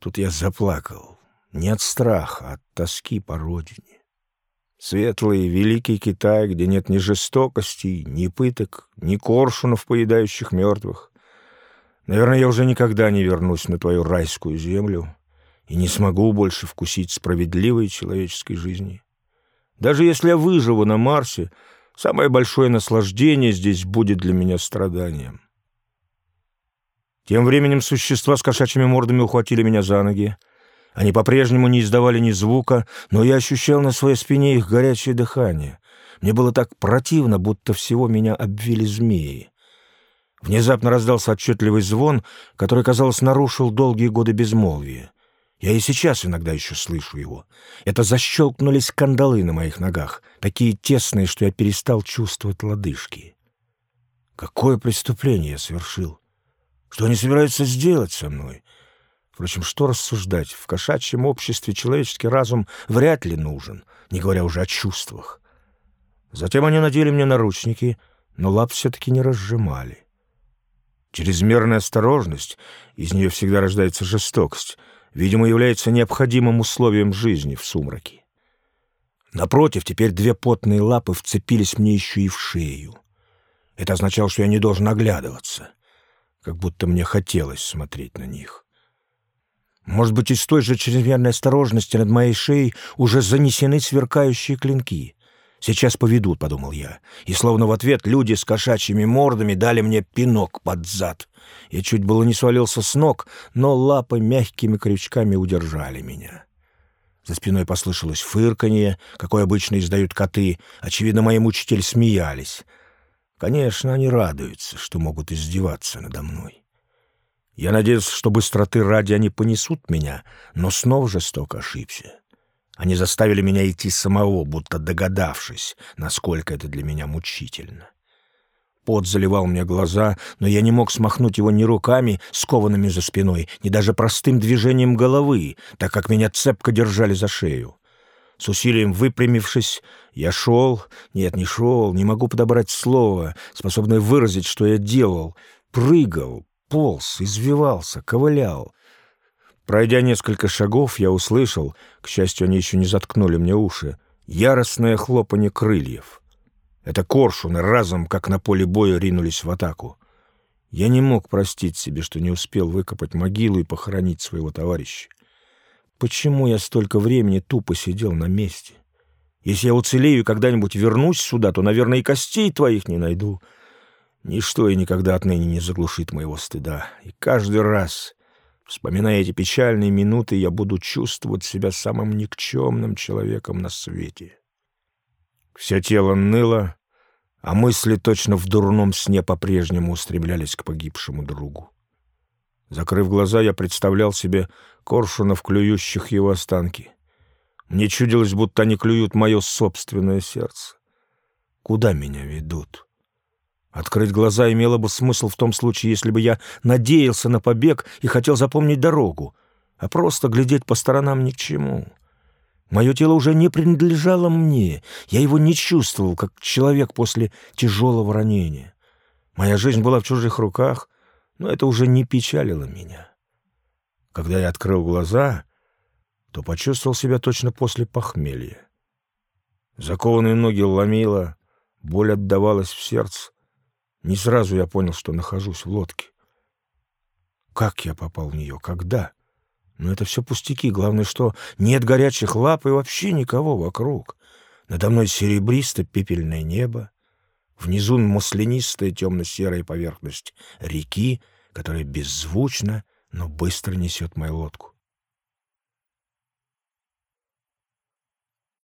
Тут я заплакал. Не от страха, а от тоски по родине. Светлый, великий Китай, где нет ни жестокостей, ни пыток, ни коршунов, поедающих мертвых. Наверное, я уже никогда не вернусь на твою райскую землю и не смогу больше вкусить справедливой человеческой жизни. Даже если я выживу на Марсе, самое большое наслаждение здесь будет для меня страданием. Тем временем существа с кошачьими мордами ухватили меня за ноги. Они по-прежнему не издавали ни звука, но я ощущал на своей спине их горячее дыхание. Мне было так противно, будто всего меня обвили змеи. Внезапно раздался отчетливый звон, который, казалось, нарушил долгие годы безмолвия. Я и сейчас иногда еще слышу его. Это защелкнулись кандалы на моих ногах, такие тесные, что я перестал чувствовать лодыжки. Какое преступление я совершил? Что они собираются сделать со мной? Впрочем, что рассуждать? В кошачьем обществе человеческий разум вряд ли нужен, не говоря уже о чувствах. Затем они надели мне наручники, но лап все-таки не разжимали. Чрезмерная осторожность, из нее всегда рождается жестокость — видимо, является необходимым условием жизни в сумраке. Напротив, теперь две потные лапы вцепились мне еще и в шею. Это означало, что я не должен оглядываться, как будто мне хотелось смотреть на них. Может быть, из той же чрезмерной осторожности над моей шеей уже занесены сверкающие клинки. «Сейчас поведут», — подумал я, и словно в ответ люди с кошачьими мордами дали мне пинок под зад. Я чуть было не свалился с ног, но лапы мягкими крючками удержали меня. За спиной послышалось фырканье, какое обычно издают коты. Очевидно, мои мучители смеялись. Конечно, они радуются, что могут издеваться надо мной. Я надеялся, что быстроты ради они понесут меня, но снова жестоко ошибся. Они заставили меня идти самого, будто догадавшись, насколько это для меня мучительно. Пот заливал мне глаза, но я не мог смахнуть его ни руками, скованными за спиной, ни даже простым движением головы, так как меня цепко держали за шею. С усилием выпрямившись, я шел, нет, не шел, не могу подобрать слово, способное выразить, что я делал, прыгал, полз, извивался, ковылял. Пройдя несколько шагов, я услышал, к счастью, они еще не заткнули мне уши, яростное хлопанье крыльев — это коршуны разом, как на поле боя, ринулись в атаку. Я не мог простить себе, что не успел выкопать могилу и похоронить своего товарища. Почему я столько времени тупо сидел на месте? Если я уцелею и когда-нибудь вернусь сюда, то, наверное, и костей твоих не найду. Ничто и никогда отныне не заглушит моего стыда. И каждый раз, вспоминая эти печальные минуты, я буду чувствовать себя самым никчемным человеком на свете. Все тело ныло, а мысли точно в дурном сне по-прежнему устремлялись к погибшему другу. Закрыв глаза, я представлял себе коршунов, клюющих его останки. Мне чудилось, будто они клюют мое собственное сердце. Куда меня ведут? Открыть глаза имело бы смысл в том случае, если бы я надеялся на побег и хотел запомнить дорогу, а просто глядеть по сторонам ни к чему. Мое тело уже не принадлежало мне, я его не чувствовал, как человек после тяжелого ранения. Моя жизнь была в чужих руках, но это уже не печалило меня. Когда я открыл глаза, то почувствовал себя точно после похмелья. Закованные ноги ломило, боль отдавалась в сердце. Не сразу я понял, что нахожусь в лодке. Как я попал в нее? Когда? Но это все пустяки. Главное, что нет горячих лап и вообще никого вокруг. Надо мной серебристо-пепельное небо. Внизу маслянистая темно-серая поверхность реки, которая беззвучно, но быстро несет мою лодку.